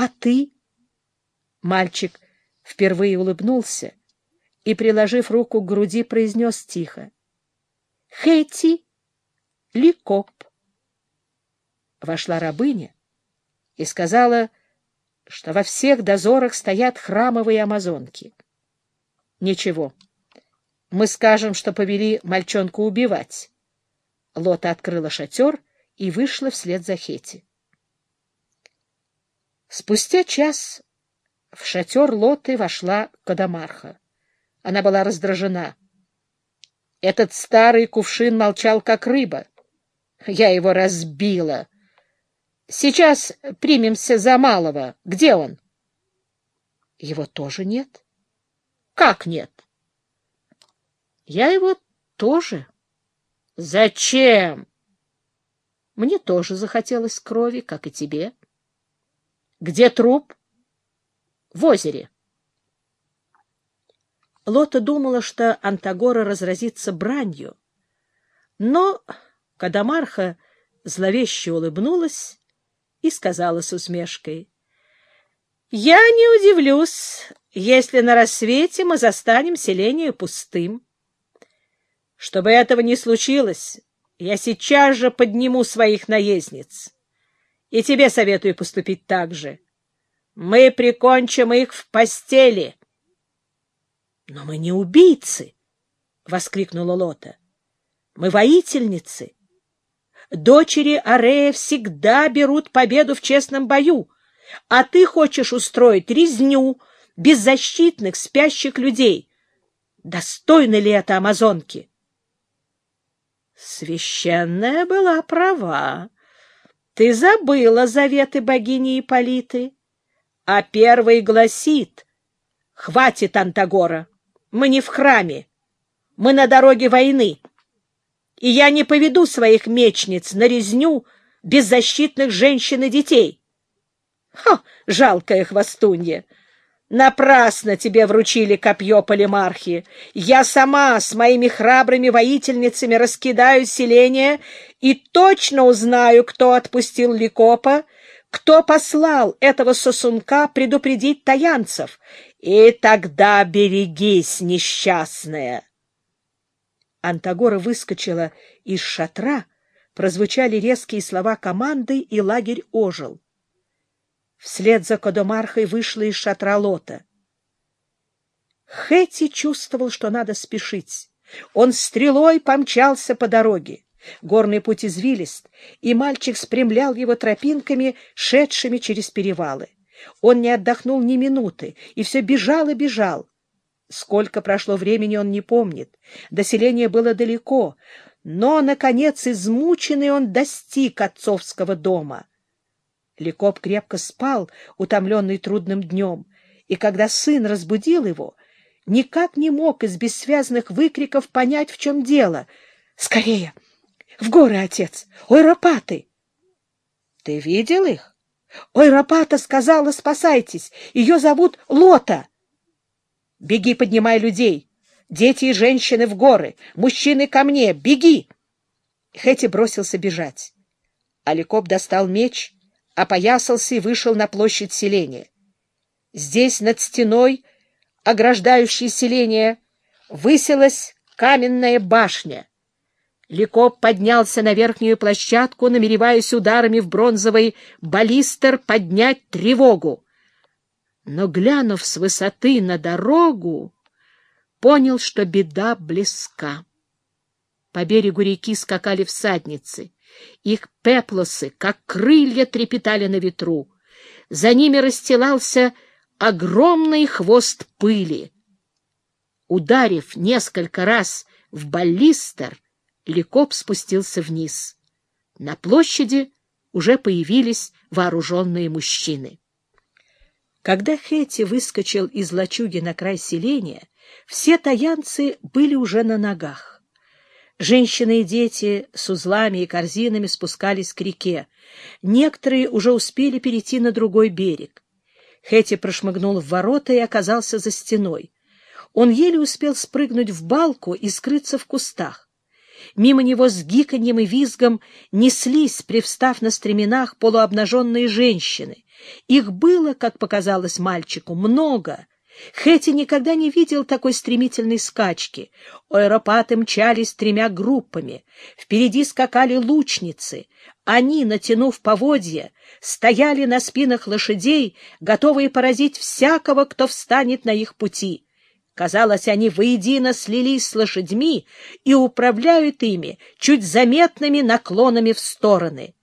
А ты? Мальчик впервые улыбнулся и, приложив руку к груди, произнес тихо. — Хэти Ликоп. Вошла рабыня и сказала, что во всех дозорах стоят храмовые амазонки. — Ничего, мы скажем, что повели мальчонку убивать. Лота открыла шатер и вышла вслед за Хети. Спустя час в шатер Лоты вошла Кадамарха. Она была раздражена. Этот старый кувшин молчал, как рыба. Я его разбила. Сейчас примемся за малого. Где он? Его тоже нет. Как нет? Я его тоже. Зачем? Мне тоже захотелось крови, как и тебе. Где труп? В озере. Лота думала, что Антагора разразится бранью, но Кадамарха зловеще улыбнулась и сказала с усмешкой, «Я не удивлюсь, если на рассвете мы застанем селение пустым. Чтобы этого не случилось, я сейчас же подниму своих наездниц. И тебе советую поступить так же. Мы прикончим их в постели. — Но мы не убийцы! — воскликнула Лота. — Мы воительницы. Дочери Арея всегда берут победу в честном бою, а ты хочешь устроить резню беззащитных спящих людей. Достойны ли это амазонки? Священная была права. Ты забыла заветы богини Иполиты. А первый гласит, «Хватит, Антагора, мы не в храме, мы на дороге войны, и я не поведу своих мечниц на резню беззащитных женщин и детей». Ха, жалкая хвостунья! Напрасно тебе вручили копье полимархи. Я сама с моими храбрыми воительницами раскидаю селение и точно узнаю, кто отпустил Ликопа, кто послал этого сосунка предупредить таянцев. И тогда берегись, несчастная. Антагора выскочила из шатра, прозвучали резкие слова команды, и лагерь ожил. Вслед за Кодомархой вышла из шатра Лота. Хэти чувствовал, что надо спешить. Он стрелой помчался по дороге. Горный путь извилист, и мальчик спрямлял его тропинками, шедшими через перевалы. Он не отдохнул ни минуты, и все бежал и бежал. Сколько прошло времени, он не помнит. До селения было далеко, но, наконец, измученный он достиг отцовского дома. Ликоп крепко спал, утомленный трудным днем, и когда сын разбудил его, никак не мог из бессвязных выкриков понять, в чем дело. «Скорее! В горы, отец! Ой, Рапаты!» «Ты видел их?» «Ой, Рапата сказала, спасайтесь! Ее зовут Лота!» «Беги, поднимай людей! Дети и женщины в горы! Мужчины ко мне! Беги!» Хэти бросился бежать. Аликоп достал меч опоясался и вышел на площадь селения. Здесь, над стеной, ограждающей селение, высилась каменная башня. Ликоп поднялся на верхнюю площадку, намереваясь ударами в бронзовый баллистер поднять тревогу. Но, глянув с высоты на дорогу, понял, что беда близка. По берегу реки скакали всадницы. Их пеплосы, как крылья, трепетали на ветру. За ними расстилался огромный хвост пыли. Ударив несколько раз в баллистер, Ликоп спустился вниз. На площади уже появились вооруженные мужчины. Когда Хэти выскочил из лачуги на край селения, все таянцы были уже на ногах. Женщины и дети с узлами и корзинами спускались к реке. Некоторые уже успели перейти на другой берег. Хэти прошмыгнул в ворота и оказался за стеной. Он еле успел спрыгнуть в балку и скрыться в кустах. Мимо него с гиканьем и визгом неслись, привстав на стременах, полуобнаженные женщины. Их было, как показалось мальчику, много. Хэти никогда не видел такой стремительной скачки. Аэропаты мчались тремя группами. Впереди скакали лучницы. Они, натянув поводья, стояли на спинах лошадей, готовые поразить всякого, кто встанет на их пути. Казалось, они воедино слились с лошадьми и управляют ими чуть заметными наклонами в стороны.